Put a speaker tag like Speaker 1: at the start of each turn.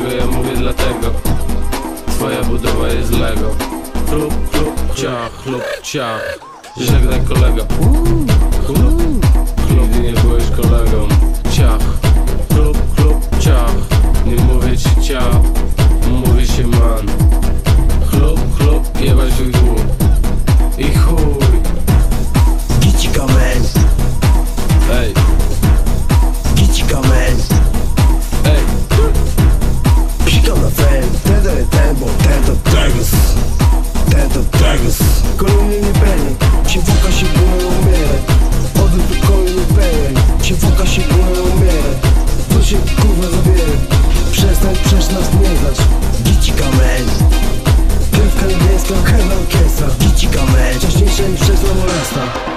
Speaker 1: dlaczego ja mówię dlatego. Twoja budowa jest Lego. Chlub, chlub, ciach, chlub, ciach. Żegnaj kolego Chlub, chlub, nie
Speaker 2: Orkiestra Gicika man Wcześniejsza niż przez molesta